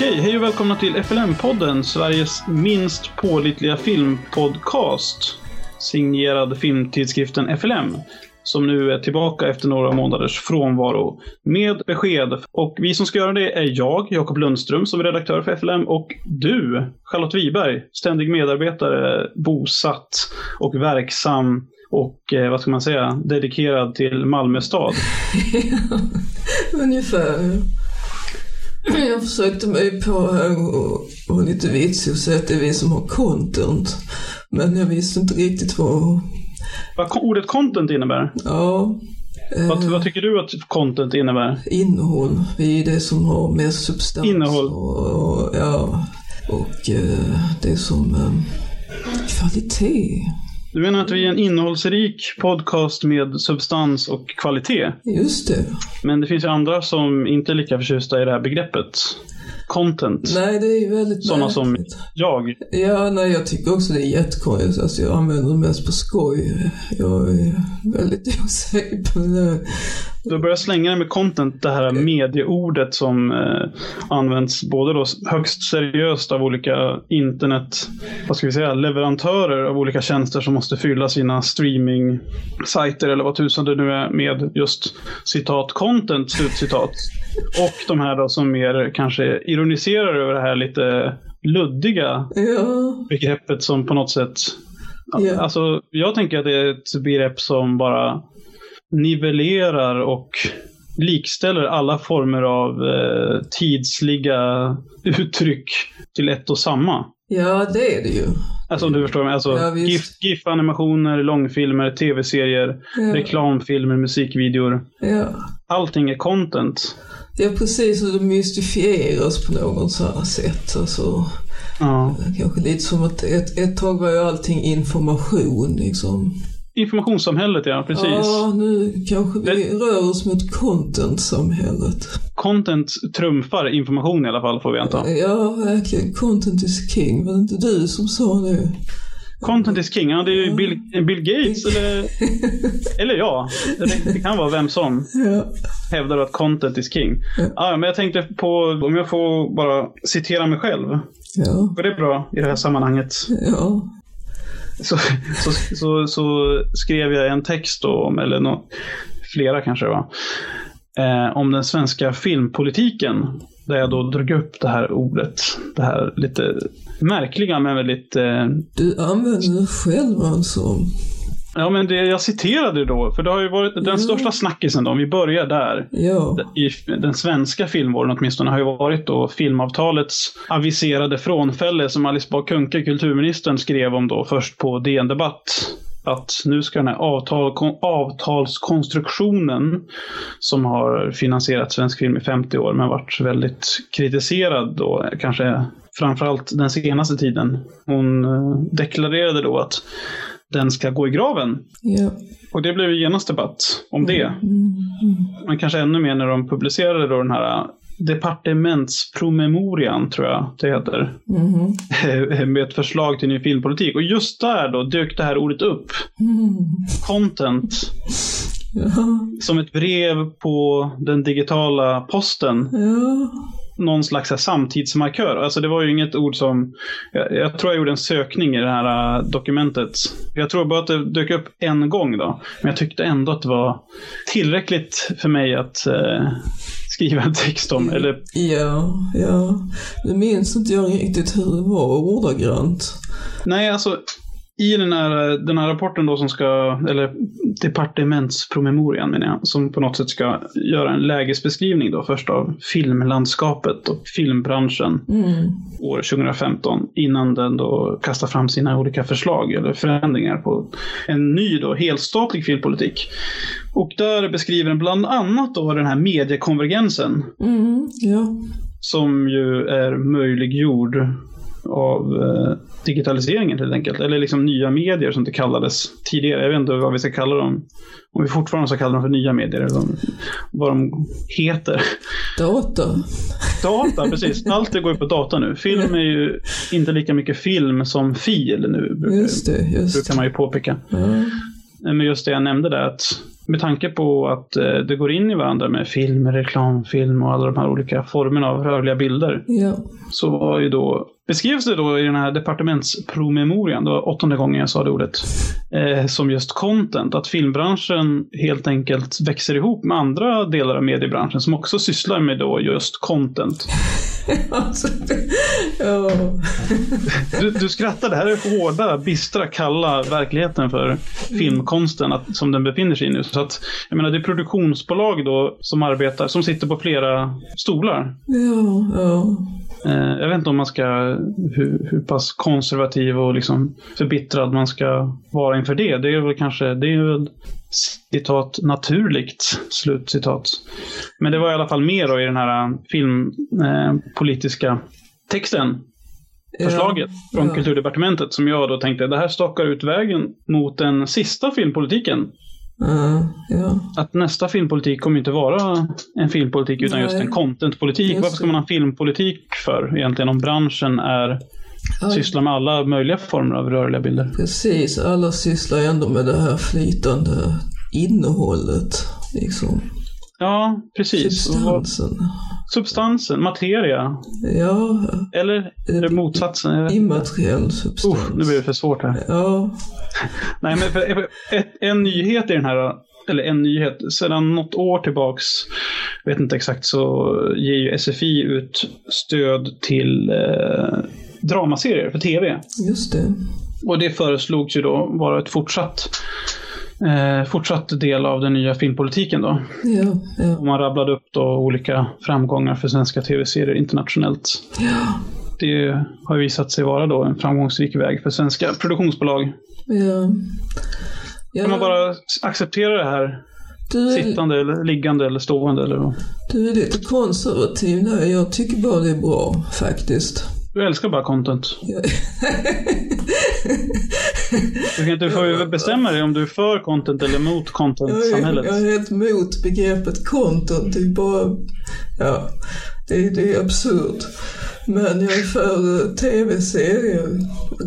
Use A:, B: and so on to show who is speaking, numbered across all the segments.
A: Okej, hej och välkomna till FLM-podden, Sveriges minst pålitliga filmpodcast. Signerad filmtidskriften FLM, som nu är tillbaka efter några månaders frånvaro med besked. Och vi som ska göra det är jag, Jakob Lundström, som är redaktör för FLM, och du, Charlotte Wiberg, ständig medarbetare, bosatt och verksam och eh, vad ska man säga, dedikerad till Malmö stad.
B: Ungefär. Jag försökte mig på här och, och lite vitsig och säga att det är vi som har content. Men jag visste inte riktigt vad...
A: Vad ordet content innebär?
B: Ja.
A: Vad,
B: Eh,
A: vad tycker du att content innebär?
B: innehåll. Vi är det som har mest substans.
A: Innehåll.
B: Och, och, ja. Och eh, det som... Eh, kvalitet.
A: Du menar att vi är en innehållsrik podcast med substans och kvalitet?
B: Just det.
A: Men det finns ju andra som inte är lika förtjusta i det här begreppet. Content.
B: Nej, det är ju väldigt
A: Sådana som jag.
B: Ja, nej, jag tycker också det är jättekonstigt. Alltså, jag använder det mest på skoj. Jag är väldigt osäker på det.
A: Du börjar slänga dig med content, det här medieordet som eh, används både då högst seriöst av olika internet, vad ska vi säga, leverantörer av olika tjänster som måste fylla sina streaming-sajter eller vad tusan det nu är med just citat content, slutcitat. Och de här då som mer kanske ironiserar över det här lite luddiga
B: Ja,
A: begreppet som på något sätt...
B: Ja.
A: Alltså, jag tänker att det är ett begrepp som bara nivellerar och likställer alla former av eh, tidsliga uttryck till ett och samma.
B: ja det är det ju.
A: Alltså om du förstår mig. Alltså,
B: Ja, visst.
A: GIF, GIF-animationer, långfilmer, tv-serier,
B: Ja.
A: reklamfilmer, musikvideor.
B: Ja.
A: Allting är content.
B: Är precis hur det mystifieras på något så här sätt. Alltså,
A: Ja.
B: kanske lite som att ett, ett tag var ju allting information liksom.
A: Informationssamhället, ja. Precis.
B: Ja, nu kanske vi rör oss mot content-samhället.
A: Content trumfar information i alla fall, får vi anta.
B: Ja, verkligen. Content is king. Var det inte du som sa det?
A: Content is king. Ja, det är ju Bill, Bill Gates eller, eller ja. Det, det kan vara vem som
B: Ja.
A: hävdar att content is king. Ja, men jag tänkte på, om jag får bara citera mig själv.
B: Ja.
A: För det är bra i det här sammanhanget.
B: Ja.
A: Så, så, så, så skrev jag en text om, eller no, flera kanske det var, eh, om den svenska filmpolitiken. Där jag då drog upp det här ordet. Det här lite märkliga men väldigt eh,
B: Du använder det själv alltså.
A: Ja, men det jag citerade då, för det har ju varit den
B: Mm.
A: största snackisen då, om vi börjar där.
B: Ja.
A: I den svenska filmvården åtminstone har ju varit då filmavtalets aviserade frånfälle som Alice Bah Kuhnke, kulturministern, skrev om då först på DN Debatt. Att nu ska den här avtal, kon- avtalskonstruktionen som har finansierat svensk film i 50 år men varit väldigt kritiserad då, kanske framförallt den senaste tiden. Hon eh, deklarerade då att den ska gå i graven.
B: Ja.
A: Och det blev ju genast debatt om det.
B: Mm.
A: Men kanske ännu mer när de publicerade då den här departementspromemorian, tror jag det heter.
B: Mhm.
A: Med ett förslag till ny filmpolitik. Och just där då dök det här ordet upp.
B: Mm.
A: Content.
B: Ja.
A: Som ett brev på den digitala posten.
B: Ja.
A: Någon slags samtidsmarkör. Alltså det var ju inget ord som... Jag, jag tror jag gjorde en sökning i det här äh, dokumentet. Jag tror bara att det dök upp en gång då. Men jag tyckte ändå att det var tillräckligt för mig att eh, skriva en text om. Eller
B: Ja, ja. Nu minns inte jag riktigt hur det var ordagrant.
A: Nej, alltså i den här, den här rapporten då som ska, eller departementspromemorian menar jag, som på något sätt ska göra en lägesbeskrivning då först av filmlandskapet och filmbranschen
B: Mm.
A: år 2015 innan den då kastar fram sina olika förslag eller förändringar på en ny då helstatlig filmpolitik. Och där beskriver den bland annat då den här mediekonvergensen
B: Mm. Ja.
A: som ju är möjliggjord av eh, digitaliseringen helt enkelt. Eller liksom nya medier som det kallades tidigare. Jag vet inte vad vi ska kalla dem. Om vi fortfarande ska kalla dem för nya medier. Eller vad- de heter.
B: Data.
A: Data, precis. Allt det går ju på data nu. Film är ju inte lika mycket film som fil nu. Brukar,
B: Just det, just
A: brukar man ju påpeka.
B: Ja.
A: Men just det jag nämnde där att med tanke på att eh, det går in i varandra med film, reklamfilm och alla de här olika formerna av rörliga bilder.
B: Ja.
A: Så var ju då, beskrevs det då i den här departementspromemorian, det var åttonde gången jag sa det ordet, eh, som just content, att filmbranschen helt enkelt växer ihop med andra delar av mediebranschen som också sysslar med då just content. Du, du skrattar, det här är hårda, bistra, kalla verkligheten för filmkonsten att, som den befinner sig i nu. Så att, jag menar, det är produktionsbolag då som arbetar, som sitter på flera stolar.
B: Ja, ja.
A: Eh, jag vet inte om man ska, hur, hur pass konservativ och liksom förbittrad man ska vara inför det. Det är väl kanske, det är väl citat naturligt, slutcitat. Men det var i alla fall mer då i den här filmpolitiska eh, texten förslaget
B: Ja,
A: från
B: ja.
A: kulturdepartementet som jag då tänkte, det här stakar ut vägen mot den sista filmpolitiken.
B: Ja, ja.
A: Att nästa filmpolitik kommer inte vara en filmpolitik utan
B: Nej.
A: just en contentpolitik.
B: Just
A: Varför ska man ha filmpolitik för egentligen om branschen är,
B: Ja,
A: sysslar med alla möjliga former av rörliga bilder?
B: Precis, alla sysslar ändå med det här flytande innehållet. Liksom.
A: Ja, precis.
B: Substansen.
A: Substansen, materia.
B: Ja,
A: Eller är det motsatsen?
B: Immateriell substans.
A: Usch, nu blir det för svårt här.
B: Ja,
A: Nej, men för ett, en nyhet i den här, eller en nyhet, sedan något år tillbaks, jag vet inte exakt, så ger ju SFI ut stöd till eh, dramaserier för tv.
B: just det.
A: Och det föreslogs ju då vara ett fortsatt, eh, fortsatt del av den nya filmpolitiken då.
B: Ja, ja.
A: Man rabblade upp då olika framgångar för svenska tv-serier internationellt.
B: Ja,
A: Det har visat sig vara då en framgångsrik väg för svenska produktionsbolag.
B: ja. ja.
A: Kan man bara acceptera det här
B: är,
A: Sittande eller liggande eller stående eller vad?
B: du är lite konservativ där. Jag tycker bara det är bra, faktiskt.
A: Du älskar bara content.
B: Ja.
A: Du, kan inte, ju bestämma dig om du är för content eller mot
B: Jag är,
A: content-samhället.
B: jag är helt mot begreppet content. Det är bara... Ja, det, det är absurt. Men jag är för eh, tv-serier.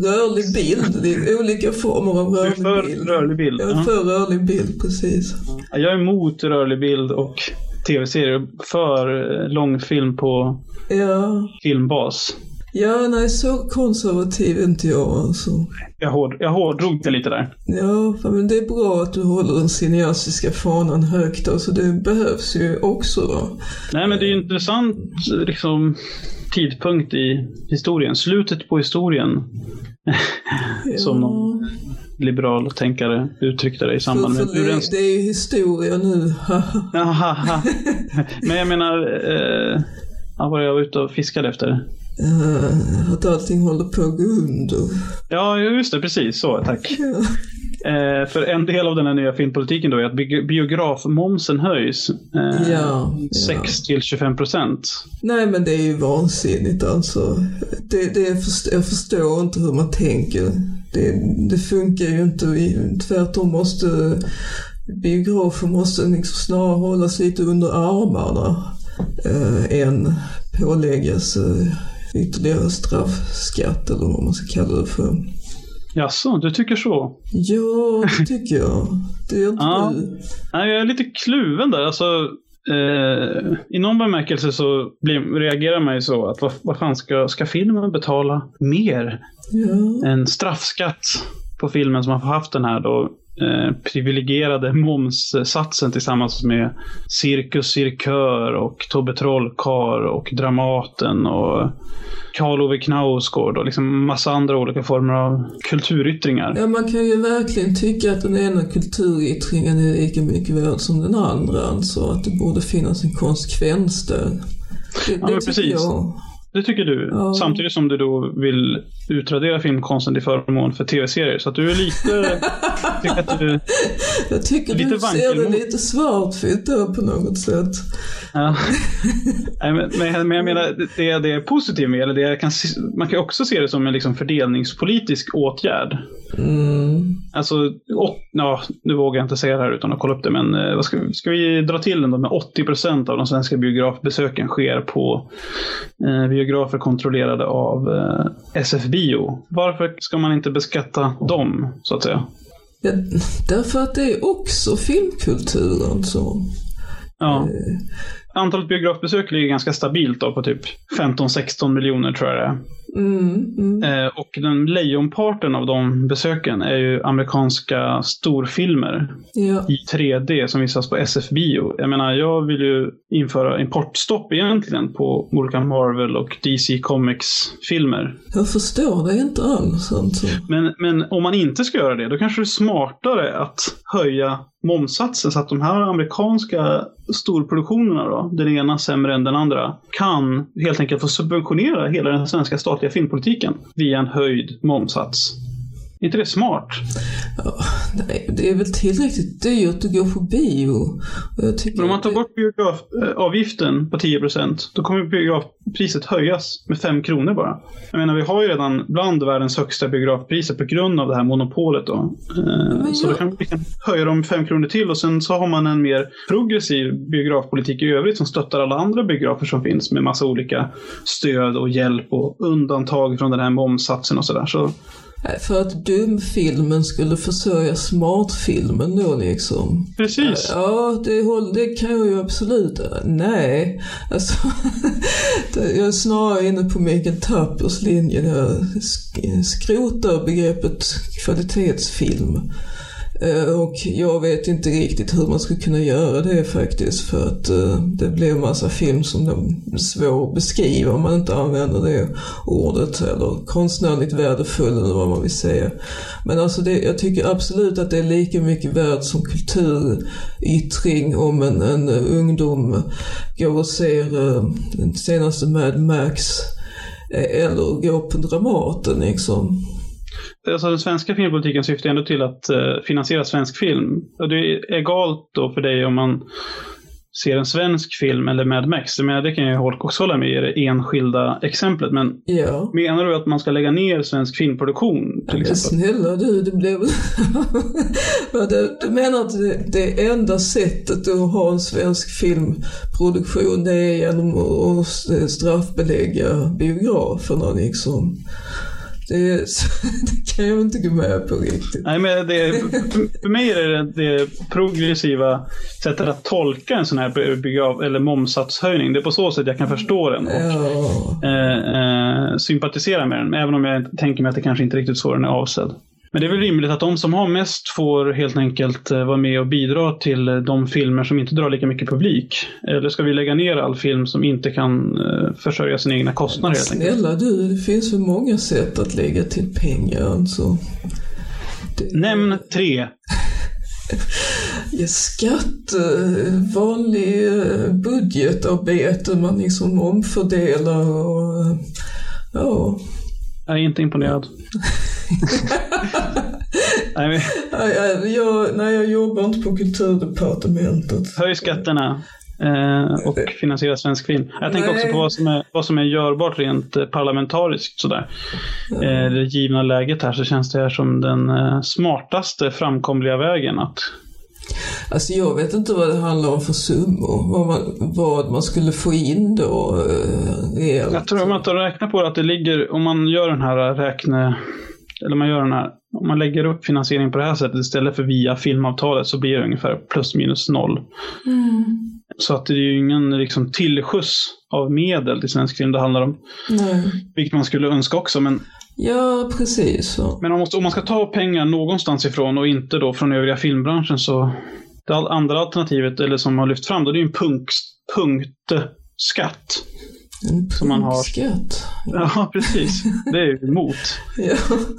B: Rörlig bild. Det är olika former av
A: Du är
B: rörlig
A: för
B: bild.
A: rörlig bild.
B: Jag är
A: Ja.
B: för rörlig bild, precis.
A: Jag är emot rörlig bild och tv-serier. För eh, långfilm på
B: Ja,
A: filmbas.
B: Ja nej så konservativ är inte jag alltså.
A: Jag, hård, jag hårdrog det lite där.
B: Ja, men det är bra att du håller den cineastiska fanan högt. Alltså det behövs ju också. Då.
A: Nej, men det är ju intressant liksom, tidpunkt i historien. Slutet på historien. Som någon liberal tänkare uttryckte det i samband
B: För,
A: med
B: det, det är ju historia nu.
A: Men jag menar, eh, ja, vad jag var ute och fiskade efter.
B: Eh, att allting håller på att gå under.
A: Ja, just det, precis så, tack.
B: Ja.
A: Eh, för en del av den här nya filmpolitiken då är att bi- biografmomsen höjs. Eh,
B: Ja,
A: 6 till 25 procent.
B: Nej men det är ju vansinnigt alltså. Det, det är först, jag förstår inte hur man tänker. Det, det funkar ju inte. Tvärtom måste biografer måste liksom snarare hållas lite under armarna eh, än påläggas eh, ytterligare straffskatt eller vad man ska kalla det för.
A: Jaså, du tycker så?
B: Ja, det tycker jag. Det är inte
A: Ja.
B: du.
A: Nej, jag är lite kluven där. Alltså, eh, I någon bemärkelse så blir, reagerar man ju så att vad, vad fan ska, ska filmen betala mer
B: Ja.
A: en straffskatt på filmen som har haft den här då eh, privilegierade momssatsen tillsammans med Cirkus Cirkör och Tobbe Trollkarl och Dramaten och Karl Ove Knausgård och liksom massa andra olika former av kulturyttringar.
B: Ja, man kan ju verkligen tycka att den ena kulturyttringen är lika mycket värd som den andra. Alltså att det borde finnas en konsekvens där. Det,
A: men
B: det tycker
A: precis.
B: jag.
A: Det tycker du.
B: Ja.
A: Samtidigt som du då vill utradera filmkonsten till förmån för tv-serier. Så att du är lite... att du,
B: Jag tycker
A: Lite
B: du ser det lite svartvitt där på något sätt.
A: ja. Nej, men, men, men jag menar, det, det är positivt med, eller det jag kan, man kan också se det som en liksom fördelningspolitisk åtgärd.
B: Mm.
A: Alltså, åt, ja, nu vågar jag inte säga det här utan att kolla upp det, men eh, vad ska, ska vi dra till den då med 80 procent av de svenska biografbesöken sker på eh, biografer kontrollerade av eh, SF Bio. Varför ska man inte beskatta dem, så att säga?
B: Ja, därför att det är också filmkultur alltså.
A: Ja.
B: Eh,
A: Antalet biografbesök ligger ganska stabilt då på typ 15-16 miljoner tror jag det är.
B: Mm, mm.
A: Eh, och den lejonparten av de besöken är ju amerikanska storfilmer
B: Ja,
A: i 3D som visas på SF-bio. Jag menar, jag vill ju införa importstopp egentligen på olika Marvel och DC Comics-filmer.
B: jag förstår det inte alls alltså.
A: Men, men om man inte ska göra det, då kanske det är smartare att höja momssatsen så att de här amerikanska storproduktionerna då, den ena sämre än den andra, kan helt enkelt få subventionera hela den svenska statliga filmpolitiken via en höjd momssats. Är inte det smart?
B: Nej, det är väl tillräckligt dyrt att gå på bio.
A: Men om man tar bort biografavgiften på 10% då kommer biografpriset höjas med 5 kronor bara. Jag menar, vi har ju redan bland världens högsta biografpriser på grund av det här monopolet då. Eh,
B: Men
A: Så då
B: jag-
A: kan vi höja dem med 5 kronor till och sen så har man en mer progressiv biografpolitik i övrigt som stöttar alla andra biografer som finns med massa olika stöd och hjälp och undantag från den här momssatsen och sådär. Så
B: För att dumfilmen skulle försörja smartfilmen då liksom.
A: precis.
B: Ja, det, det kan jag ju absolut. Nej, alltså. jag är snarare inne på Mikael Tappers linje där. sk- Skrota begreppet kvalitetsfilm. Eh, och jag vet inte riktigt hur man skulle kunna göra det faktiskt för att eh, det blir en massa film som är svår att beskriva om man inte använder det ordet eller konstnärligt värdefull eller vad man vill säga. Men alltså det, jag tycker absolut att det är lika mycket värt som kulturyttring om en, en ungdom går och ser den senaste Mad Max eller går på Dramaten liksom.
A: Alltså den svenska filmpolitiken syftar ändå till att eh, finansiera svensk film. Och det är egalt då för dig om man ser en svensk film eller Mad Max. Jag menar, det kan jag också hålla med i det enskilda exemplet. Men
B: Ja.
A: menar du att man ska lägga ner svensk filmproduktion till exempel?
B: snälla du, det. Vad du, du menar att det, det enda sättet att ha en svensk filmproduktion det är genom att att straffbelägga biograferna liksom? Det, det kan jag inte gå med på riktigt.
A: Nej, men det, för mig är det det progressiva sättet att tolka en sån här begrav, eller momsatshöjning. Det är på så sätt jag kan förstå den och
B: Ja,
A: eh, eh, sympatisera med den. Även om jag tänker mig att det kanske inte är riktigt så den är avsedd. Men det är väl rimligt att de som har mest får helt enkelt eh, vara med och bidra till eh, de filmer som inte drar lika mycket publik. Eller ska vi lägga ner all film som inte kan eh, försörja sina egna kostnader helt enkelt?
B: snälla du, det finns väl många sätt att lägga till pengar alltså. Det-
A: Nämn tre.
B: Ja, skatt, vanlig budgetarbete, man liksom omfördelar och ja.
A: Jag är inte imponerad. Nej, men,
B: jag, jag, nej, jag jobbar inte på kulturdepartementet.
A: höj skatterna. Eh, och finansiera svensk film. Jag tänker också
B: Nej.
A: på vad som är, vad som är görbart rent eh, parlamentariskt. Sådär. Eh, det givna läget här så känns det här som den eh, smartaste framkomliga vägen. Att,
B: Alltså jag vet inte vad det handlar om för summor, vad man, vad man skulle få in då eh,
A: jag tror om man räknar på det att det ligger, om man gör den här räkne... Eller man gör den här, om man lägger upp finansiering på det här sättet istället för via filmavtalet så blir det ungefär plus minus noll.
B: Mm.
A: Så att det är ju ingen liksom, tillskjuts av medel till svensk film det handlar om.
B: Nej.
A: Vilket man skulle önska också. Men,
B: Ja, precis så.
A: men man måste, om man ska ta pengar någonstans ifrån och inte då från övriga filmbranschen så det andra alternativet, eller som har lyft fram, då, det är ju en punkt, punktskatt. Som man har.
B: punktskatt.
A: Ja, precis. Det är ju emot.
B: Ja,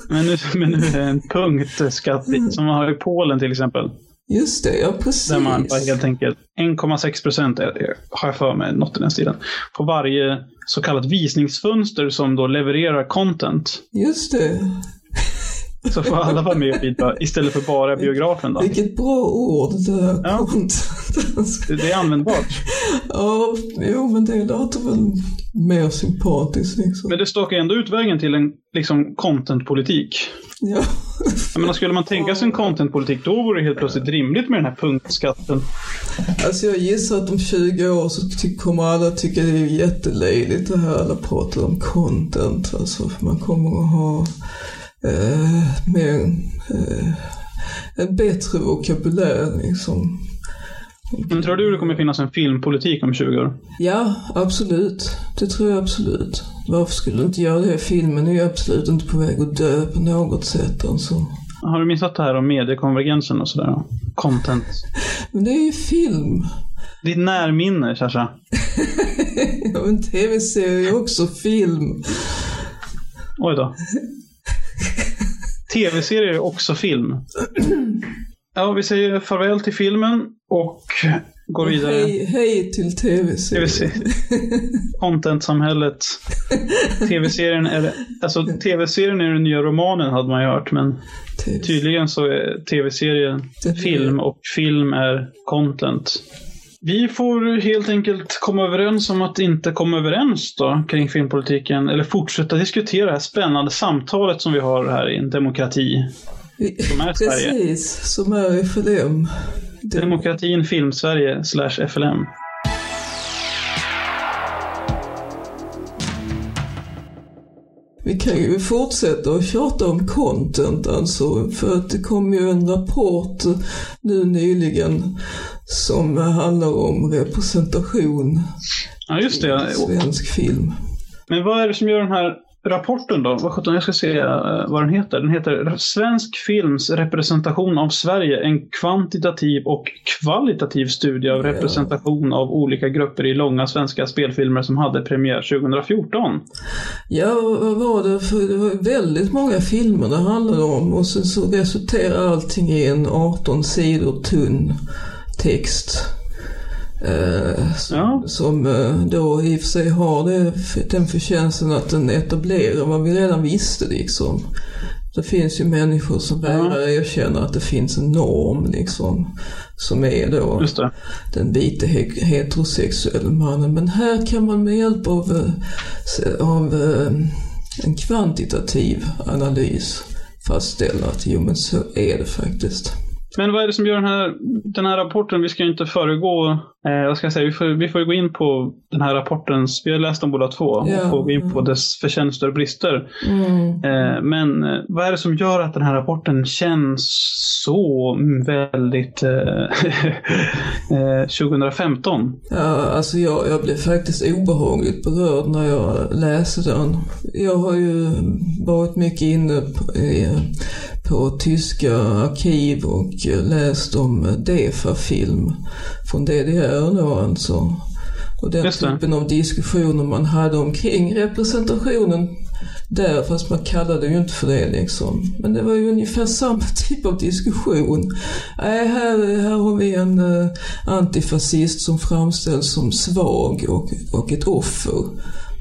A: Men nu, men nu är det en punktskatt som man har i Polen till exempel.
B: just det, ja precis.
A: Där man helt enkelt 1,6 procent har jag för mig, något i den stilen. På varje så kallat visningsfönster som då levererar content.
B: Just det.
A: Så får alla vara med och bidra istället för bara biografen då.
B: Vilket bra ord det
A: Ja. Det är användbart.
B: ja, jo men det låter väl mer sympatiskt liksom.
A: Men det stakar ändå ut vägen till en liksom contentpolitik.
B: Ja.
A: Jag menar, skulle man tänka sig en contentpolitik, då vore det helt plötsligt rimligt med den här punktskatten.
B: Alltså jag gissar att om 20 år så kommer alla tycka det är jättelöjligt det här alla pratar om content. Alltså för man kommer att ha eh, mer, eh, en bättre vokabulär liksom.
A: Men tror du det kommer finnas en filmpolitik om 20 år?
B: Ja, absolut. Det tror jag absolut. Varför skulle du inte göra det? Filmen är ju absolut inte på väg att dö på något sätt. Alltså.
A: Har du missat det här om mediekonvergensen och sådär? Content.
B: Men det är ju film.
A: Ditt närminne, Sasha.
B: ja, men tv-serie är också film.
A: Oj då. Tv-serier är också film. Ja, vi säger farväl till filmen och går vidare.
B: Hej, hej till tv-serier.
A: Content-samhället. Tv-serien är, alltså tv-serien är den nya romanen hade man ju hört, men TV. tydligen så är tv-serien film och film är content. Vi får helt enkelt komma överens om att inte komma överens då kring filmpolitiken eller fortsätta diskutera det här spännande samtalet som vi har här i en demokrati.
B: Som är Sverige. Precis, som är FLM.
A: Demokratin Filmsverige slash FLM.
B: Vi kan ju fortsätta att tjata om content alltså, för att det kom ju en rapport nu nyligen som handlar om representation
A: ja, just det.
B: i svensk film.
A: Men vad är det som gör den här rapporten då, vad sjutton, jag ska se uh, vad den heter. Den heter Svensk films representation av Sverige, en kvantitativ och kvalitativ studie av representation av olika grupper i långa svenska spelfilmer som hade premiär 2014.
B: Ja, vad var det för, det var väldigt många filmer det handlade om och sen så resulterar allting i en 18 sidor tunn text. Eh, som, ja. som eh, då i och för sig har det, den förtjänsten att den etablerar vad vi redan visste liksom. Det finns ju människor som vägrar ja. erkänna att det finns en norm liksom. Som är då den vita heterosexuella mannen. Men här kan man med hjälp av, eh, av en kvantitativ analys fastställa att jo men så är det faktiskt.
A: Men vad är det som gör den här, den här rapporten? Vi ska ju inte föregå, eh, vad ska jag säga, vi får, vi får gå in på den här rapportens, vi har läst dem båda två, ja. och få gå in på dess förtjänster och brister. Mm. Eh, men eh, vad är det som gör att den här rapporten känns så väldigt eh, 2015? Eh,
B: ja, alltså jag, jag blev faktiskt obehagligt berörd när jag läste den. Jag har ju varit mycket inne på, på tyska arkiv och läst om DEFA-film från DDR då alltså. Och den typen av diskussioner man hade omkring representationen där, fast man kallade det ju inte för det liksom. Men det var ju ungefär samma typ av diskussion. Nej, här, här har vi en uh, antifascist som framställs som svag och, och ett offer.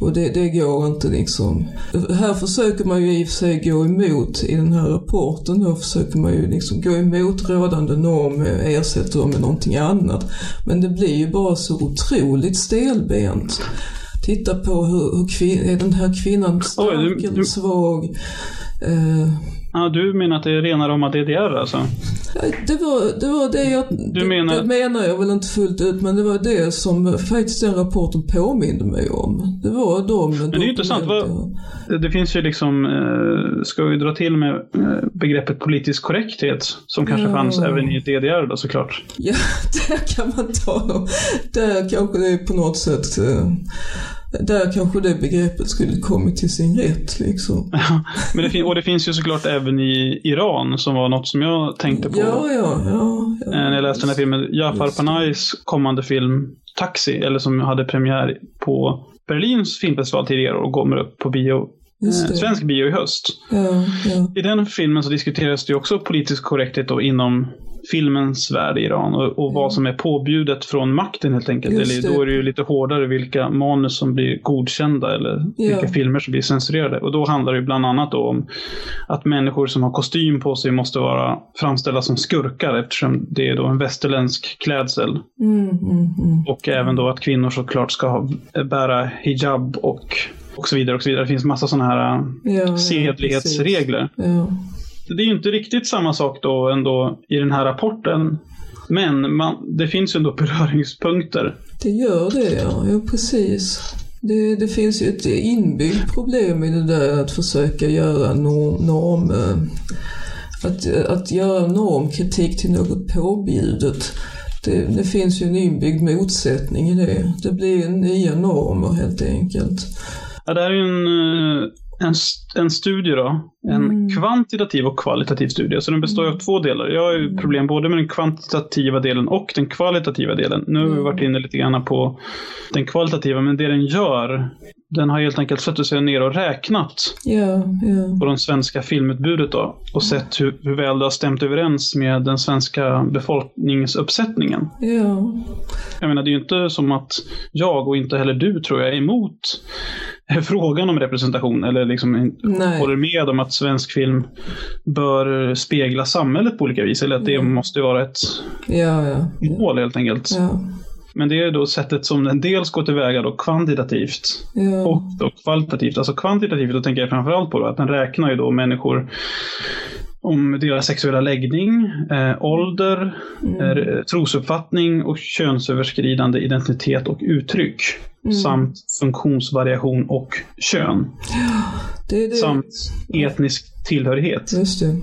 B: Och det, det går inte liksom. Här försöker man ju i och för sig gå emot, i den här rapporten då försöker man ju liksom gå emot rådande norm och ersätta dem med någonting annat. Men det blir ju bara så otroligt stelbent. Titta på hur, hur kvin- är den här kvinnan stark Oj, du, eller svag? Uh,
A: Ja, du menar att det är rena rama DDR alltså?
B: Det var det, var det jag... Du menar... Det, det menar jag väl inte fullt ut, men det var det som faktiskt den rapporten påminde mig om. Det var de
A: Men det är ju intressant. Vad, det finns ju liksom, eh, ska vi dra till med eh, begreppet politisk korrekthet, som kanske ja. fanns även i DDR då såklart.
B: Ja, där kan man ta, där kanske det på något sätt eh, där kanske det begreppet skulle kommit till sin rätt. Liksom.
A: Men det och det finns ju såklart även i Iran som var något som jag tänkte på.
B: Ja, ja, ja, ja.
A: Eh, när jag läste den här filmen. Jafar Panais kommande film Taxi, eller som hade premiär på Berlins filmfestival tidigare och kommer upp på bio Eh, svensk bio i höst.
B: Ja, ja.
A: I den filmen så diskuteras det också politisk korrekthet då inom filmens värld i Iran och, och vad som är påbjudet från makten helt enkelt. Eller, då är det ju lite hårdare vilka manus som blir godkända eller ja. vilka filmer som blir censurerade. Och då handlar det bland annat om att människor som har kostym på sig måste vara framställda som skurkar eftersom det är då en västerländsk klädsel.
B: Mm, mm, mm.
A: Och även då att kvinnor såklart ska ha, bära hijab och och så vidare. och så vidare. Det finns massa sådana här ja, sedlighetsregler.
B: Ja,
A: Det är ju inte riktigt samma sak då ändå i den här rapporten. Men man, det finns ju ändå beröringspunkter.
B: Det gör det, ja. ja precis. Det, det finns ju ett inbyggt problem i det där att försöka göra norm, norm att, att göra normkritik till något påbjudet. Det, det finns ju en inbyggd motsättning i det. Det blir nya normer helt enkelt.
A: Ja, det här är ju en, eh, en, en studie då. En
B: Mm.
A: kvantitativ och kvalitativ studie. Så den består av två delar. Jag har ju problem både med den kvantitativa delen och den kvalitativa delen. Nu har vi
B: Mm.
A: varit inne lite grann på den kvalitativa, men det den gör, den har helt enkelt suttit sig ner och räknat
B: Ja, ja.
A: på det svenska filmutbudet då och sett hur, hur väl det har stämt överens med den svenska befolkningsuppsättningen.
B: Ja,
A: Jag menar, det är ju inte som att jag och inte heller du tror jag är emot frågan om representation eller liksom
B: nej.
A: håller med om att svensk film bör spegla samhället på olika vis. Eller att det måste vara ett
B: Ja, ja.
A: mål helt enkelt.
B: Ja,
A: Men det är då sättet som den dels går tillväga då kvantitativt
B: ja.
A: och då kvalitativt. Alltså kvantitativt, då tänker jag framförallt på då, att den räknar ju då människor om deras sexuella läggning, eh, ålder, eh, trosuppfattning och könsöverskridande identitet och uttryck. Samt funktionsvariation och kön.
B: Det är det.
A: Samt etnisk tillhörighet.
B: Just det.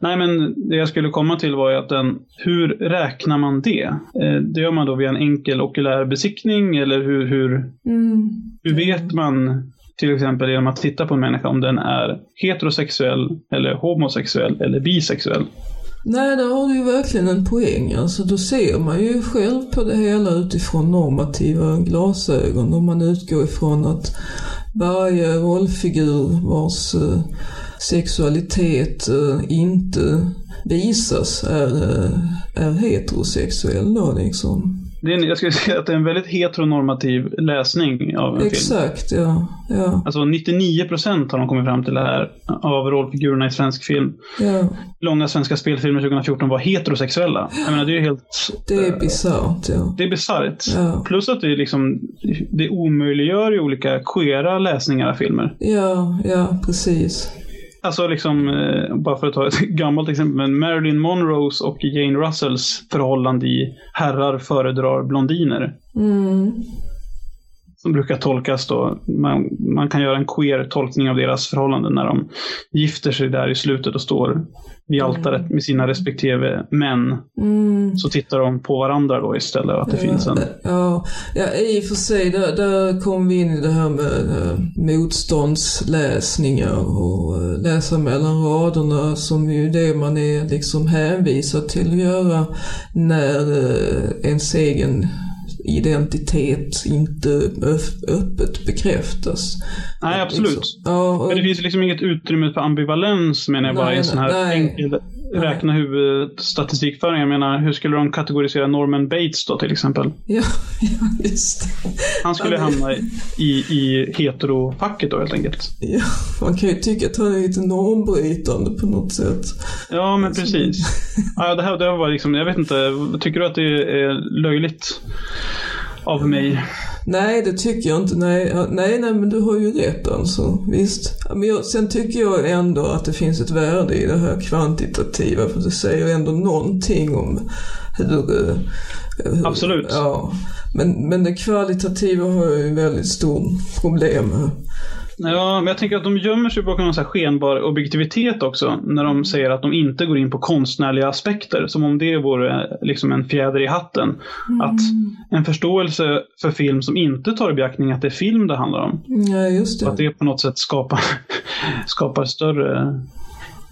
A: Nej, men det jag skulle komma till var ju att den, hur räknar man det? Eh, det gör man då via en enkel okulär besiktning eller hur, hur,
B: Mm.
A: hur vet man till exempel genom att titta på en människa om den är heterosexuell eller homosexuell eller bisexuell?
B: Nej, där har du ju verkligen en poäng. Alltså, då ser man ju själv på det hela utifrån normativa glasögon. Om man utgår ifrån att varje rollfigur vars eh, sexualitet eh, inte visas är, eh, är heterosexuell då liksom.
A: Det är, en- jag skulle säga att det är en väldigt heteronormativ läsning av en film.
B: Exakt, ja. Ja,
A: Alltså 99 procent har de kommit fram till det här av rollfigurerna i svensk film.
B: ja.
A: Långa svenska spelfilmer 2014 var heterosexuella. Jag menar, det är ju helt...
B: Det är bisarrt, ja.
A: Det är bisarrt.
B: Ja.
A: Plus att det är liksom, det omöjliggör ju olika queera läsningar av filmer.
B: Ja, ja, precis.
A: Alltså liksom, eh, bara för att ta ett gammalt exempel, men Marilyn Monroes och Jane Russells förhållande i Herrar föredrar blondiner.
B: Mm.
A: Som brukar tolkas då, man, man kan göra en queer tolkning av deras förhållande när de gifter sig där i slutet och står vid altaret med sina respektive män.
B: Mm.
A: Så tittar de på varandra då istället. Att det finns en...
B: Ja, ja, i och för sig, där, där kom vi in i det här med eh, motståndsläsningar och eh, läsa mellan raderna som ju det man är liksom hänvisad till att göra när eh, ens egen identitet inte öppet bekräftas.
A: Nej, absolut.
B: Liksom. Ja, och,
A: Men det finns liksom inget utrymme för ambivalens menar jag bara i
B: Nej,
A: en sån här
B: nej.
A: enkel räkna huvudet statistikföring. Jag menar, hur skulle de kategorisera Norman Bates då till exempel?
B: ja, ja, just det.
A: Han skulle hamna i, i, i heterofacket då helt enkelt.
B: Ja, man kan ju tycka att han är lite normbrytande på något sätt.
A: Ja, men precis. Ja, det här, det här var liksom, jag vet inte, tycker du att det är löjligt av mig?
B: Nej, det tycker jag inte. Nej, nej, nej men du har ju rätt alltså. Visst. Men jag, sen tycker jag ändå att det finns ett värde i det här kvantitativa för det säger ändå någonting om hur... eh, hur
A: Absolut.
B: Ja. Men, men det kvalitativa har jag ju väldigt stort problem med.
A: Ja, men jag tänker att de gömmer sig bakom någon så här skenbar objektivitet också. När de säger att de inte går in på konstnärliga aspekter. Som om det vore liksom en fjäder i hatten. Att en förståelse för film som inte tar i beaktning att det är film det handlar om.
B: Ja, just
A: Att
B: det.
A: det på något sätt skapar, skapar större...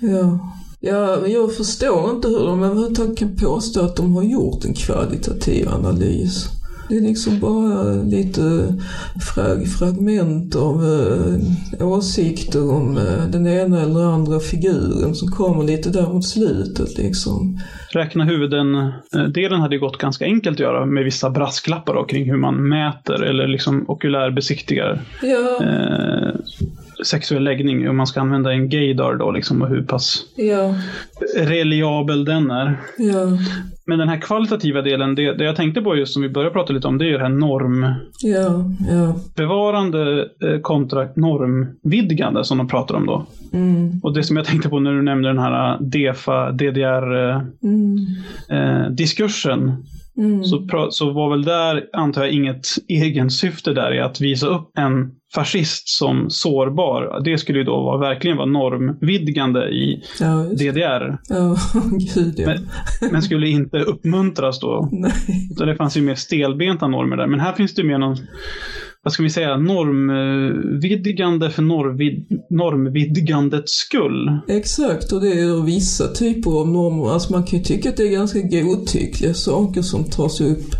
B: Ja. Ja, jag förstår inte hur de överhuvudtaget kan påstå att de har gjort en kvalitativ analys. Det är liksom bara lite frag fragment av eh, åsikter om eh, den ena eller andra figuren som kommer lite där mot slutet liksom.
A: Räkna huvuden. eh, Delen hade gått ganska enkelt att göra med vissa brasklappar då, kring hur man mäter eller liksom okulärbesiktigar
B: Ja,
A: eh, sexuell läggning. Om man ska använda en gaydar då liksom och hur pass
B: ja,
A: reliabel den är.
B: ja,
A: Men den här kvalitativa delen, det, det jag tänkte på just som vi började prata lite om, det är ju det här normbevarande
B: ja, ja.
A: eh, kontra normvidgande som de pratar om då.
B: Mm,
A: Och det som jag tänkte på när du nämnde den här DEFA, DDR eh,
B: mm,
A: eh.
B: Mm.
A: Så, så var väl där, antar jag, inget egensyfte där i att visa upp en fascist som sårbar. Det skulle ju då vara, verkligen vara normvidgande i
B: Ja.
A: DDR.
B: Ja, gud ja.
A: Men- Men skulle inte uppmuntras då.
B: Nej.
A: Utan det fanns ju mer stelbenta normer där. Men här finns det mer någon, vad ska vi säga, normvidgande för normvid, normvidgandets skull.
B: Exakt, och det är ju vissa typer av normer. Alltså man kan ju tycka att det är ganska godtyckliga saker som tas upp.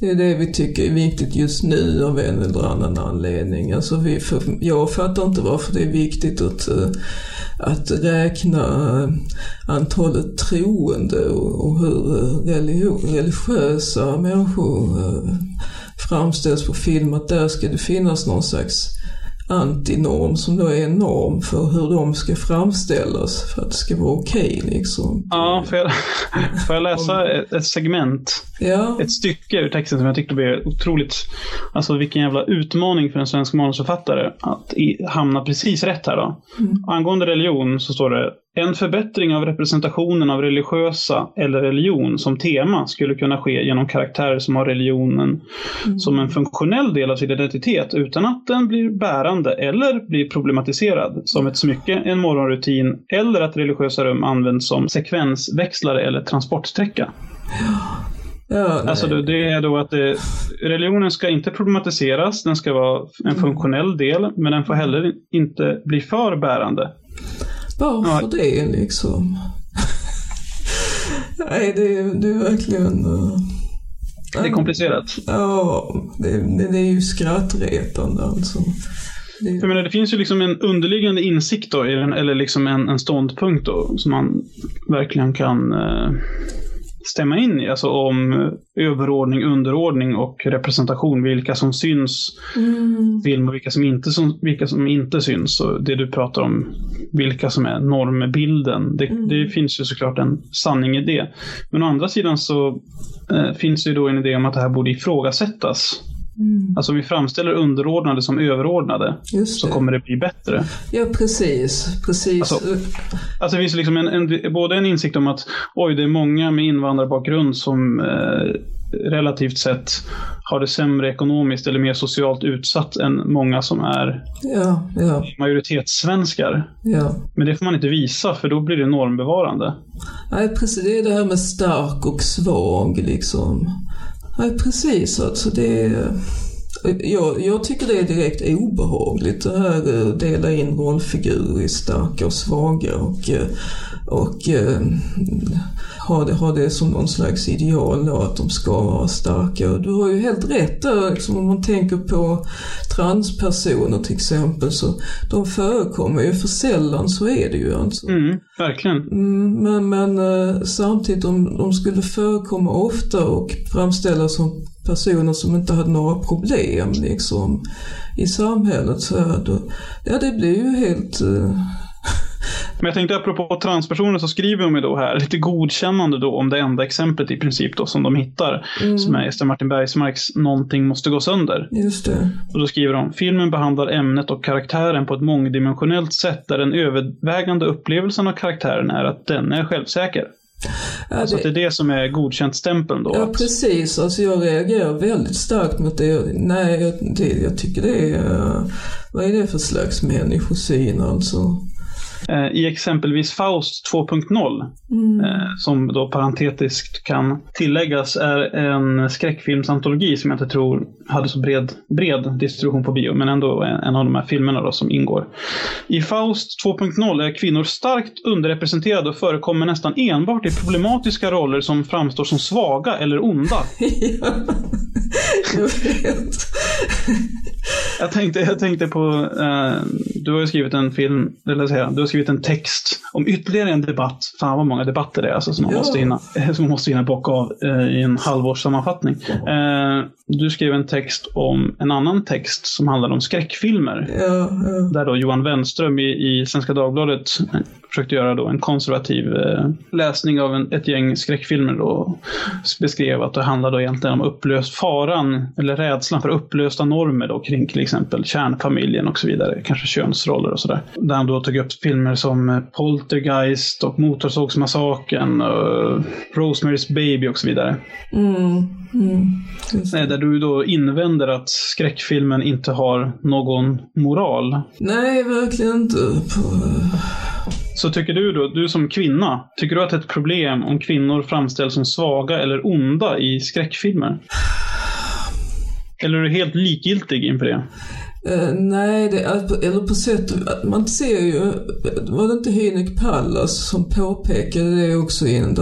B: Det är det vi tycker är viktigt just nu av en eller annan anledning. Alltså vi, för jag fattar inte varför det är viktigt att, eh, att räkna eh, antalet troende och, och hur eh, religion, religiösa människor framställs på film. Att där ska det finnas någon slags antinorm som då är en norm för hur de ska framställas för att det ska vara okej liksom.
A: Ja, får jag, får jag läsa ett, ett segment?
B: Ja,
A: Ett stycke ur texten som jag tyckte blev otroligt... Alltså vilken jävla utmaning för en svensk manusförfattare att i, hamna precis rätt här då. Angående religion så står det en förbättring av representationen av religiösa eller religion som tema skulle kunna ske genom karaktärer som har religionen som en funktionell del av sin identitet utan att den blir bärande eller blir problematiserad som ett smycke, en morgonrutin eller att religiösa rum används som sekvensväxlare eller transportsträcka.
B: ja.
A: Alltså det, det är då att det, religionen ska inte problematiseras, den ska vara en funktionell del, men den får heller inte bli för bärande.
B: Varför det liksom? Nej, det är, det är verkligen... eh,
A: Det är komplicerat.
B: Ja, det, det, det är ju skrattretande alltså. Det,
A: Jag menar, det finns ju liksom en underliggande insikt då, eller liksom en, en ståndpunkt då, som man verkligen kan eh, stämma in i. Alltså om överordning, underordning och representation. Vilka som syns
B: mm,
A: film och vilka som inte, som, vilka som inte syns. Och det du pratar om, vilka som är normbilden. Det, det finns ju såklart en sanning i det. Men å andra sidan så eh, finns det ju då en idé om att det här borde ifrågasättas.
B: Mm,
A: Alltså om vi framställer underordnade som överordnade så kommer det bli bättre.
B: Ja, precis. Precis.
A: Alltså- Alltså det finns liksom en, en, både en insikt om att oj, det är många med invandrarbakgrund som eh, relativt sett har det sämre ekonomiskt eller mer socialt utsatt än många som är
B: ja, ja,
A: majoritetssvenskar.
B: ja.
A: Men det får man inte visa för då blir det normbevarande.
B: Nej, precis. Det är det här med stark och svag liksom. Nej, precis alltså. Det. Jag, jag tycker det är direkt obehagligt det här att dela in rollfigurer i starka och svaga och, eh, och eh, ha, det, ha det som någon slags ideal då, att de ska vara starka. Och Du har ju helt rätt där, liksom, om man tänker på transpersoner till exempel så de förekommer ju för sällan, så är det ju alltså.
A: Mm, verkligen.
B: Mm, men men eh, samtidigt om de skulle förekomma ofta och framställas som personer som inte hade några problem liksom i samhället så här, då, ja det blir ju helt... eh,
A: Men jag tänkte apropå transpersoner så skriver de ju då här lite godkännande då om det enda exemplet i princip då som de hittar. Som är Ester Martin Bergsmarks Någonting måste gå sönder.
B: just det.
A: Och då skriver de, filmen behandlar ämnet och karaktären på ett mångdimensionellt sätt där den övervägande upplevelsen av karaktären är att den är självsäker.
B: Ja,
A: Så att det är det som är godkänt stämpeln då.
B: Ja, precis. Alltså jag reagerar väldigt starkt mot det. Nej, jag, det, jag tycker det är... eh, Vad är det för slags människosyn alltså?
A: Eh, I exempelvis Faust 2.0, eh, som då parentetiskt kan tilläggas, är en skräckfilmsantologi som jag inte tror hade så bred, bred distribution på bio, men ändå en, av de här filmerna då som ingår. I Faust 2.0 är kvinnor starkt underrepresenterade och förekommer nästan enbart i problematiska roller som framstår som svaga eller onda.
B: ja, jag vet.
A: Jag tänkte, jag tänkte på, eh, du har ju skrivit en film, eller säga, du har skrivit en text om ytterligare en debatt. Fan vad många debatter det är alltså, som, man
B: Ja.
A: måste hinna, som man måste hinna bocka av eh, i en halvårssammanfattning. Eh, du skrev en text om en annan text som handlade om skräckfilmer.
B: Ja, ja.
A: Där då Johan Wenström i, i Svenska Dagbladet försökte göra då en konservativ läsning av en, ett gäng skräckfilmer då. Beskrev att det handlade då egentligen om upplöst faran, eller rädslan för upplösta normer då kring till exempel kärnfamiljen och så vidare. Kanske könsroller och sådär. Där han då tog upp filmer som Poltergeist och Motorsågsmassakern, och Rosemary's Baby och så vidare.
B: Mm, mm,
A: Eh, Där du då invänder att skräckfilmen inte har någon moral.
B: Nej, verkligen inte.
A: Så tycker du då, du som kvinna, tycker du att det är ett problem om kvinnor framställs som svaga eller onda i skräckfilmer? Eller är du helt likgiltig inför det?
B: Uh, nej, det, alltså, eller på sätt man ser ju, var det inte Hynek Pallas som påpekade det också i en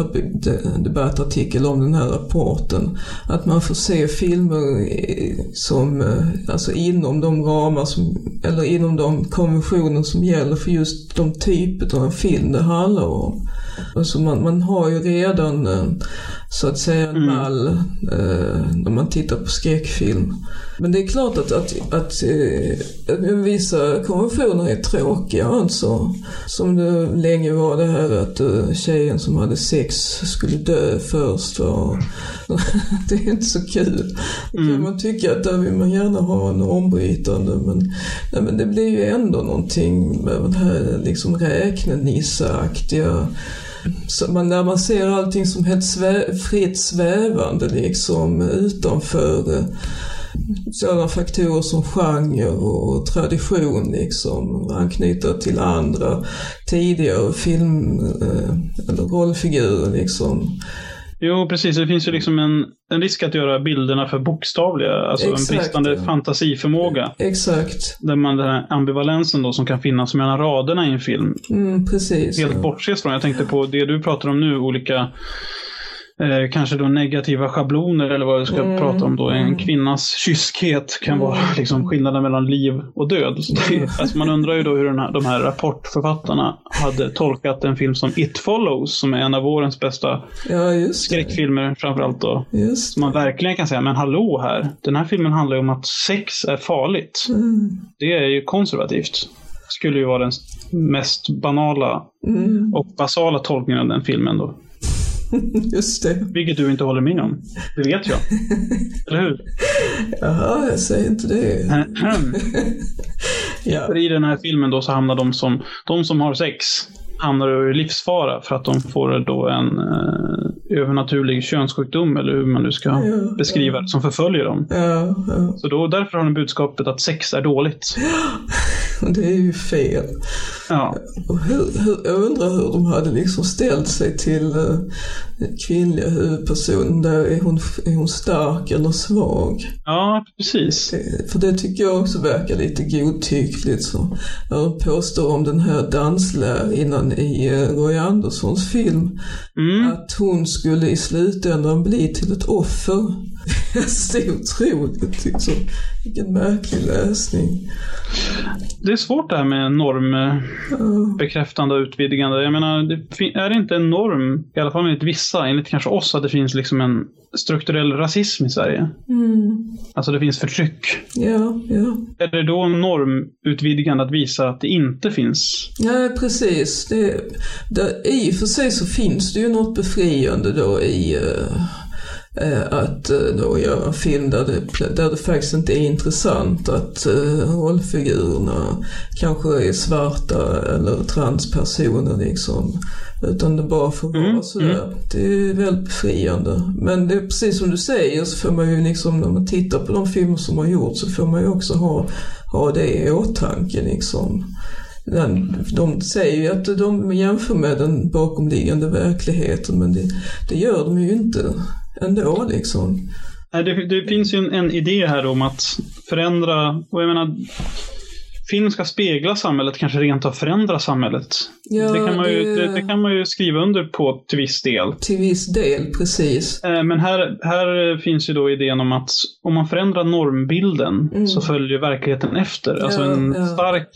B: debattartikel om den här rapporten, att man får se filmer som, eh, alltså inom de ramar som, eller inom de konventioner som gäller för just de typer av film det handlar om. Alltså man, man har ju redan eh, så att säga en mall eh, när man tittar på skräckfilm. Men det är klart att, att, att eh, vissa konventioner är tråkiga alltså. Som det länge var det här att eh, tjejen som hade sex skulle dö först. Och, det är inte så kul. Det kan man tycka att där vill man gärna ha en ombrytande men, nej, men det blir ju ändå någonting med det här liksom räknenisseaktiga så man, när man ser allting som helt svä, fritt svävande liksom utanför eh, sådana faktorer som genre och tradition liksom anknyta till andra tidigare film eh, eller rollfigurer liksom.
A: Jo, precis. Det finns ju liksom en, en risk att göra bilderna för bokstavliga. Alltså
B: Exakt,
A: en bristande
B: ja.
A: fantasiförmåga.
B: Exakt.
A: Där man den här ambivalensen då som kan finnas mellan raderna i en film
B: Mm, precis.
A: helt
B: ja.
A: bortses från. Jag tänkte på det du pratar om nu, olika eh, kanske då negativa schabloner eller vad du ska
B: Mm,
A: prata om då. En kvinnas kyskhet kan vara liksom skillnaden mellan liv och död. Det, alltså man undrar ju då hur den här, de här rapportförfattarna hade tolkat en film som It Follows, som är en av vårens bästa
B: Ja,
A: skräckfilmer framförallt då.
B: Just
A: man verkligen kan säga, men hallå här, den här filmen handlar ju om att sex är farligt.
B: Mm.
A: Det är ju konservativt. Skulle ju vara den mest banala
B: Mm.
A: och basala tolkningen av den filmen då.
B: Just det.
A: Vilket du inte håller med om. Det vet jag. Eller hur?
B: Jaha, jag säger inte det. Ja.
A: För i den här filmen då så hamnar de som, de som har sex hamnar i livsfara för att de får då en eh, övernaturlig könssjukdom eller hur man nu ska
B: Ja,
A: beskriva det, som förföljer dem.
B: Ja, ja.
A: Så då, därför har de budskapet att sex är dåligt.
B: Och det är ju fel.
A: Ja.
B: Hur, hur, jag undrar hur de hade liksom ställt sig till uh, kvinnliga huvudpersonen. Där är hon, är hon stark eller svag?
A: ja, precis.
B: Det, för det tycker jag också verkar lite godtyckligt. Så. De påstår om den här danslärarinnan i uh, Roy Anderssons film
A: Mm.
B: att hon skulle i slutändan bli till ett offer. det är otroligt liksom. Vilken märklig läsning.
A: Det är svårt det här med normbekräftande och utvidgande. Jag menar, det är det inte en norm, i alla fall enligt vissa, enligt kanske oss, att det finns liksom en strukturell rasism i Sverige?
B: Mm.
A: Alltså det finns förtryck.
B: Ja, ja.
A: Är det då normutvidgande att visa att det inte finns?
B: Nej, precis. Det, det, I och för sig så finns det ju något befriande då i eh, eh, att eh, då göra en film där det, där det faktiskt inte är intressant att uh, rollfigurerna kanske är svarta eller transpersoner liksom. Utan det bara får vara
A: Mm,
B: sådär. Det är väldigt befriande. Men det är precis som du säger så får man ju liksom när man tittar på de filmer som har gjorts så får man ju också ha, ha det i åtanke liksom. Den, de säger ju att de jämför med den bakomliggande verkligheten men det, det gör de ju inte ändå liksom.
A: Det, det finns ju en, en idé här om att förändra, och jag menar, film ska spegla samhället, kanske rent av förändra samhället.
B: Ja,
A: det, kan man ju,
B: det-
A: det, det kan man ju skriva under på till viss del.
B: Till viss del, precis.
A: Eh, Men här, här finns ju då idén om att om man förändrar normbilden så följer verkligen efter. Alltså
B: Mm. Ja,
A: en
B: ja.
A: stark,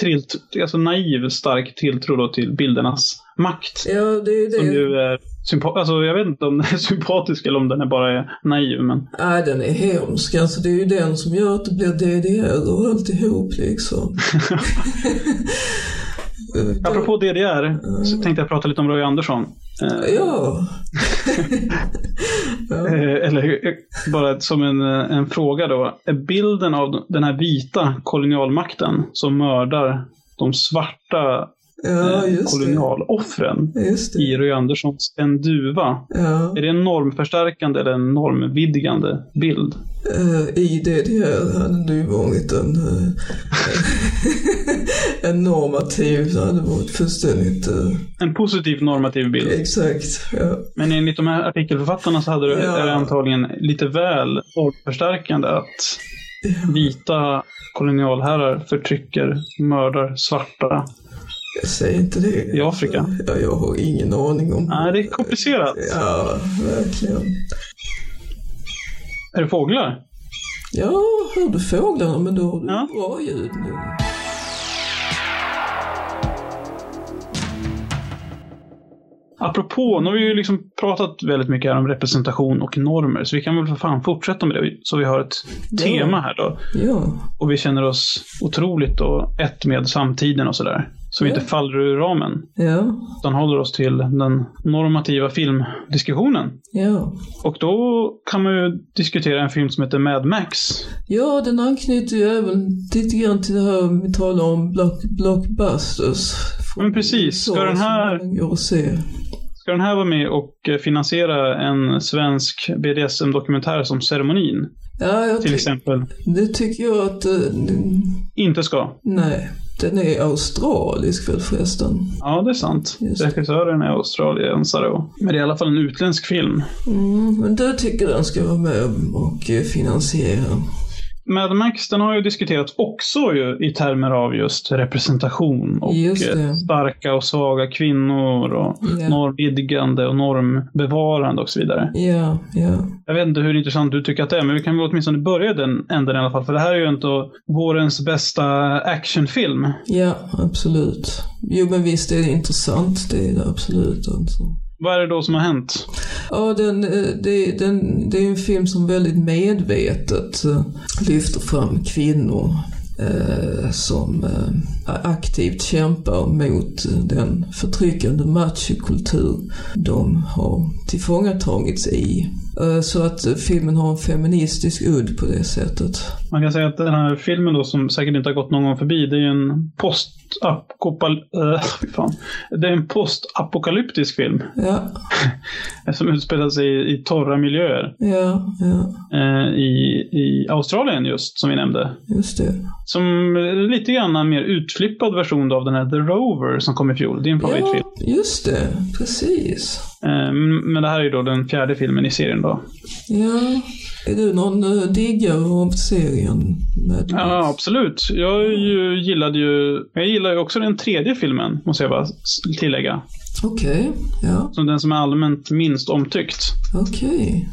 A: trilt, alltså naiv stark tilltro till bildernas makt.
B: Ja, det är
A: Som
B: det.
A: ju är sympa- alltså jag vet inte om den är sympatisk eller om den är bara är naiv. Men
B: Nej, den är hemsk. Alltså det är ju den som gör att det blir DDR och alltihop liksom.
A: Apropå DDR så tänkte jag prata lite om Roy Andersson. Eh,
B: Ja.
A: Eh, Eller eh, bara som en, en fråga då. Är bilden av den här vita kolonialmakten som mördar de svarta
B: ja,
A: eh,
B: det.
A: kolonialoffren
B: det.
A: i Roy Anderssons En duva.
B: Ja.
A: Är det en normförstärkande eller en normvidgande bild?
B: Eh, I DDR hade det ju varit en, eh, en normativ, det hade varit fullständigt, eh,
A: En positiv normativ bild.
B: exakt. Ja.
A: Men enligt de här artikelförfattarna så hade det,
B: Ja.
A: är det antagligen lite väl normförstärkande att vita kolonialherrar förtrycker, mördar svarta.
B: Säger inte det.
A: I Afrika?
B: Ja, jag har ingen aning om
A: Nej, det är komplicerat.
B: Ja, verkligen.
A: Är det fåglar?
B: Ja, hör du fåglarna? Men då har du
A: Ja.
B: bra ljud nu.
A: Apropå, nu har vi ju liksom pratat väldigt mycket här om representation och normer, så vi kan väl för fan fortsätta med det, så vi har ett
B: Ja.
A: tema här då.
B: Ja,
A: Och vi känner oss otroligt då ett med samtiden och sådär. Så vi inte faller ur ramen,
B: ja,
A: utan håller oss till den normativa filmdiskussionen.
B: ja.
A: Och då kan man ju diskutera en film som heter Mad Max.
B: Ja, den anknyter ju även lite grann till det här vi talar om block, blockbusters.
A: Men precis, ska den här-. Ska den här vara med och eh, finansiera en svensk BDSM-dokumentär som Ceremonin,
B: Ja, jag
A: till exempel,
B: det tycker jag att... den-
A: inte ska?
B: nej, den är australisk väl förresten.
A: Ja, det är sant.
B: Just.
A: Regissören är australiensare. Men det är i alla fall en utländsk film.
B: Mm, men du tycker den ska vara med och eh, finansiera.
A: Mad Max, den har ju diskuterats också ju i termer av just representation och
B: Just
A: eh, starka och svaga kvinnor och
B: Ja.
A: normvidgande och normbevarande och så vidare.
B: Ja, ja.
A: Jag vet inte hur intressant du tycker att det är, men vi kan väl åtminstone börja den änden i alla fall. För det här är ju inte vårens bästa actionfilm.
B: Ja, absolut. Jo, men visst är det intressant. Det är det absolut. Alltså.
A: Vad är det då som har hänt?
B: Ja, den, eh, det, den, det är en film som väldigt medvetet eh, lyfter fram kvinnor eh, som eh, aktivt kämpar mot eh, den förtryckande machokultur de har tillfångatagits i. Eh, så att eh, filmen har en feministisk udd på det sättet.
A: Man kan säga att den här filmen då, som säkert inte har gått någon gång förbi, det är en fan. Det är en post-apokalyptisk film.
B: Ja,
A: Som utspelar sig i, torra miljöer.
B: ja, ja,
A: Eh, i, I Australien just, som vi nämnde.
B: just det.
A: Som lite grann mer utflippad version av den här The Rover som kom i fjol. En favoritfilm.
B: Ja, just det. Precis.
A: Eh, men det här är ju då den fjärde filmen i serien då.
B: Ja, är du någon uh, diggare av serien?
A: Ja, absolut. Jag ju gillade ju... Jag gillar ju också den tredje filmen, måste jag bara tillägga.
B: Okej, ja,
A: Som den som är allmänt minst omtyckt.
B: okej.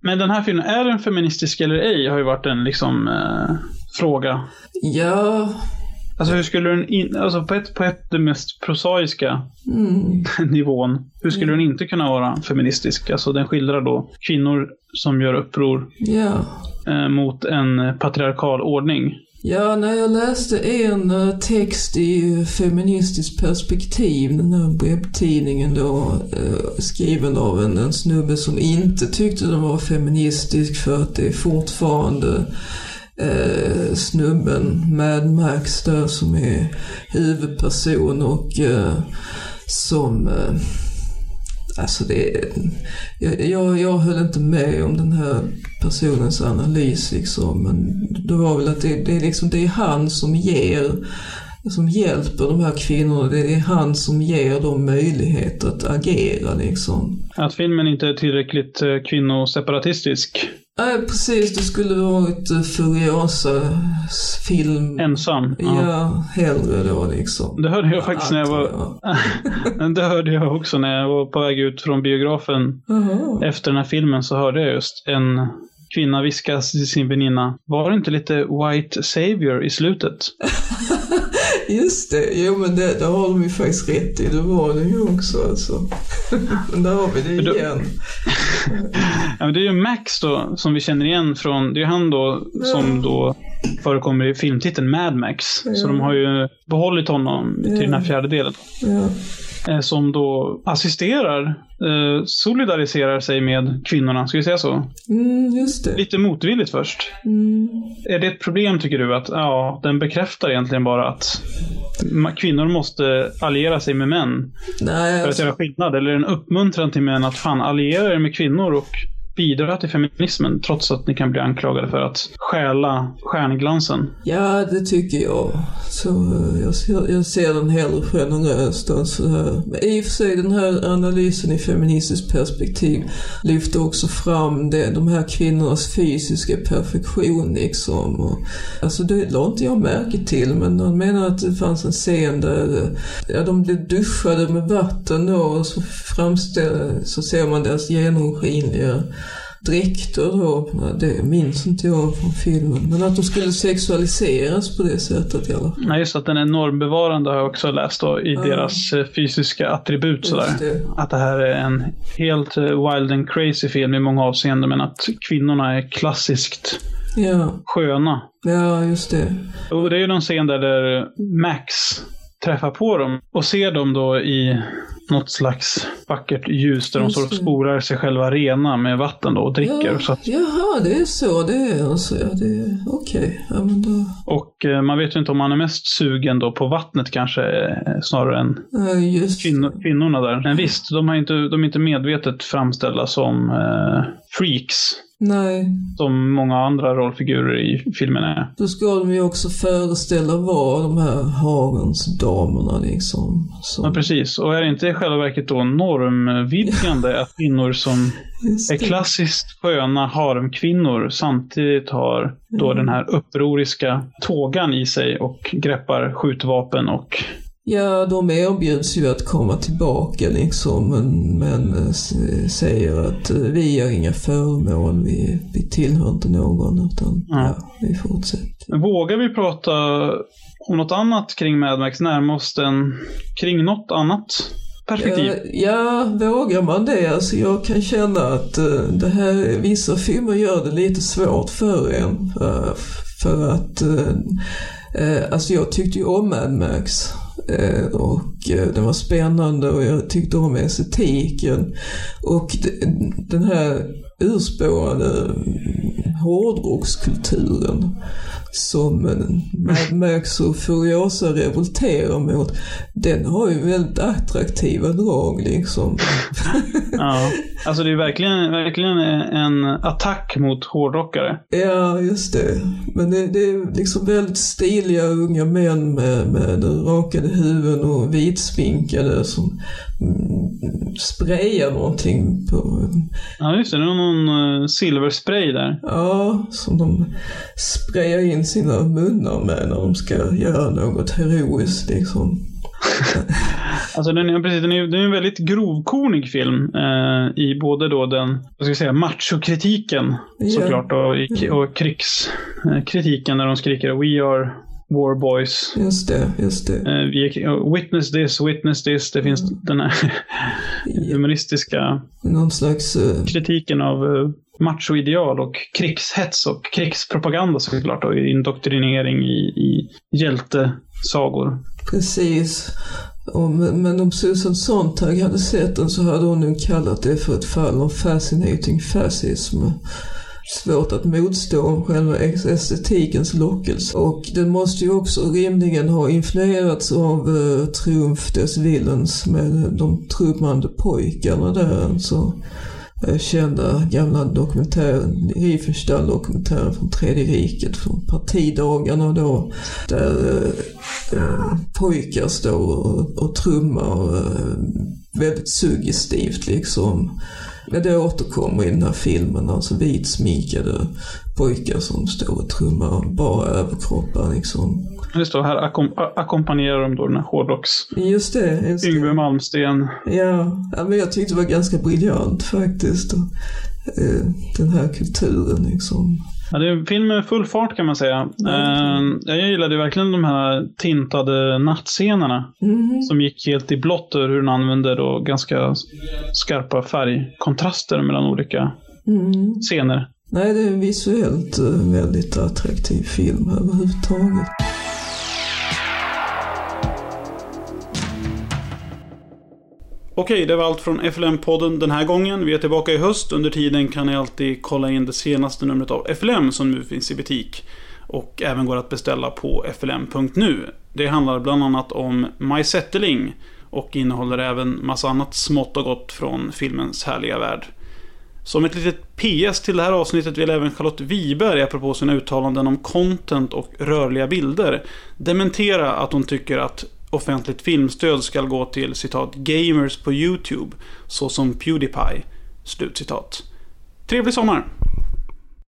A: Men den här filmen, är den feministisk eller ej? Har ju varit en liksom eh, fråga.
B: Ja,
A: Alltså hur skulle den in, alltså på ett, på ett det mest prosaiska
B: mm,
A: nivån, hur skulle den inte kunna vara feministisk? Alltså den skildrar då kvinnor som gör uppror
B: ja.
A: eh, mot en patriarkal ordning.
B: Ja, när jag läste en eh, text i feministiskt perspektiv, den här webbtidningen då, eh, skriven av en, en snubbe som inte tyckte den var feministisk för att det är fortfarande eh, snubben Mad Max där som är huvudperson och eh, som eh, Alltså det, jag, jag, jag höll inte med om den här personens analys liksom. Men det var väl att det, det, är liksom, det är han som ger, som hjälper de här kvinnorna. Det är han som ger dem möjlighet att agera liksom.
A: Att filmen inte är tillräckligt eh, kvinnoseparatistisk.
B: Nej precis, det skulle varit uh, Furiosa film.
A: Ensam.
B: Ja, hellre då liksom.
A: Det hörde jag faktiskt när jag var...
B: Ja.
A: det hörde jag också när jag var på väg ut från biografen.
B: Jaha.
A: Efter den här filmen så hörde jag just en kvinna viska till sin väninna. Var det inte lite white savior i slutet?
B: Just det, jo men det, det har de ju faktiskt rätt i. Det var det ju också alltså. Men där har vi det
A: Men då-
B: igen.
A: Ja, men det är ju Max då, som vi känner igen från, det är han då som då förekommer i filmtiteln Mad Max. Så de har ju behållit honom till den här fjärde delen.
B: Ja.
A: Eh, Som då assisterar, eh, solidariserar sig med kvinnorna, ska vi säga så?
B: Mm, just det.
A: Lite motvilligt först.
B: Mm.
A: Är det ett problem tycker du att, ja, den bekräftar egentligen bara att kvinnor måste alliera sig med män
B: Nej,
A: för att
B: alltså,
A: göra skillnad? Eller är det en uppmuntran till män att fan alliera er med kvinnor och bidra till feminismen trots att ni kan bli anklagade för att stjäla stjärnglansen?
B: ja, det tycker jag. Så eh, jag ser, jag ser den hellre generöst än här. Men i och för sig, den här analysen i feministiskt perspektiv lyfter också fram det, de här kvinnornas fysiska perfektion liksom. Och, alltså det la inte jag märke till, men han menar att det fanns en scen där eh, ja, de blev duschade med vatten då och så framställer, så ser man deras genomskinliga dräkter då. Det minns inte jag från filmen. Men att de skulle sexualiseras på det sättet i alla fall.
A: Nej, just att den är normbevarande har jag också läst då i deras eh, fysiska attribut sådär.
B: Det.
A: Att det här är en helt eh, wild and crazy film i många avseenden, men att kvinnorna är klassiskt
B: Ja,
A: sköna.
B: ja just det.
A: Och det är ju någon scen där, där Max träffar på dem och ser dem då i något slags vackert ljus där de står och spolar sig själva rena med vatten då och dricker.
B: Ja,
A: Så att,
B: Jaha, det är så det är alltså. Ja, det är okej. Ja, men då...
A: och eh, man vet ju inte om man är mest sugen då på vattnet kanske eh, snarare än
B: Ja, just
A: kvinnor, kvinnorna där. Men visst, de, har inte, de är inte medvetet framställda som eh, freaks.
B: Nej,
A: Som många andra rollfigurer i filmen är.
B: då ska de ju också föreställa vara de här harens damerna liksom.
A: Ja,
B: Som,
A: precis. Och är det inte i själva verket då normvidgande att kvinnor som är klassiskt sköna haremkvinnor samtidigt har då
B: Mm.
A: den här upproriska tågan i sig och greppar skjutvapen och
B: Ja, de erbjuds ju att komma tillbaka liksom, men, men eh, säger att eh, vi har inga föremål, vi, vi tillhör inte någon, utan
A: Ja.
B: ja, vi fortsätter.
A: Vågar vi prata om något annat kring Mad Max? Närma oss den kring något annat perspektiv?
B: Ja, ja, vågar man det? Alltså jag kan känna att eh, det här, vissa filmer gör det lite svårt för en. För, för att, eh, eh, alltså jag tyckte ju om Mad Max. Eh, och eh, den var spännande och jag tyckte om estetiken. Och den här urspårade mm, hårdrockskulturen som eh, Max och Furiosa revolterar mot, den har ju väldigt attraktiva drag liksom.
A: Ja. Alltså det är verkligen, verkligen en attack mot hårdrockare.
B: Ja, just det. Men det, det är liksom väldigt stiliga unga män med, med rakade huvuden och vitsminkade som mm, sprayar någonting på,
A: Ja, just det. Det är någon uh, silverspray där.
B: ja, som de sprayar in sina munnar med när de ska göra något heroiskt liksom.
A: Alltså den är, precis, den är, den är en väldigt grovkornig film. Eh, I både då den, vad ska jag säga, machokritiken
B: Ja.
A: såklart och, i, och krigskritiken när de skriker We are war boys.
B: Just det, just det.
A: Eh, är, witness this, witness this. Det finns den här humoristiska
B: Någon slags, eh,
A: kritiken av eh, machoideal och krigshets och krigspropaganda såklart och indoktrinering i, i hjältesagor.
B: precis. Och, men om Susan Sontag hade sett den så hade hon nog kallat det för ett fall av fascinating fascism. Svårt att motstå själva estetikens lockelse. Och den måste ju också rimligen ha influerats av eh, Triumf des Willens med de trummande pojkarna där. Alltså Eh, kända gamla dokumentären, Riefenstahl-dokumentären från Tredje riket, från partidagarna då, där eh, eh, pojkar står och, och trummar eh, väldigt suggestivt liksom. Men det återkommer i den här filmen, alltså vitsminkade pojkar som står och trummar bara överkroppar liksom.
A: Just då, här akkom, a- ackompanjerar de då den här hårdrocks...
B: Just det, just det.
A: Yngve Malmsten.
B: Ja, ja, men jag tyckte det var ganska briljant faktiskt. Och, eh, den här kulturen liksom.
A: Ja, det är en film med full fart kan man säga. Eh, jag gillade verkligen de här tintade nattscenerna.
B: Mhm.
A: Som gick helt i blått över hur den använde då ganska skarpa färgkontraster mellan olika
B: Mm.
A: scener.
B: Nej, det är en visuellt eh, väldigt attraktiv film överhuvudtaget.
A: Okej, det var allt från FLM-podden den här gången. Vi är tillbaka i höst. Under tiden kan ni alltid kolla in det senaste numret av FLM som nu finns i butik. Och även går att beställa på flm.nu. Det handlar bland annat om Maj Zetterling och innehåller även massa annat smått och gott från filmens härliga värld. Som ett litet PS till det här avsnittet vill även Charlotte Wiberg, apropå sina uttalanden om content och rörliga bilder, dementera att hon tycker att offentligt filmstöd ska gå till citat “gamers på YouTube” såsom Pewdiepie. Slutcitat. Trevlig sommar!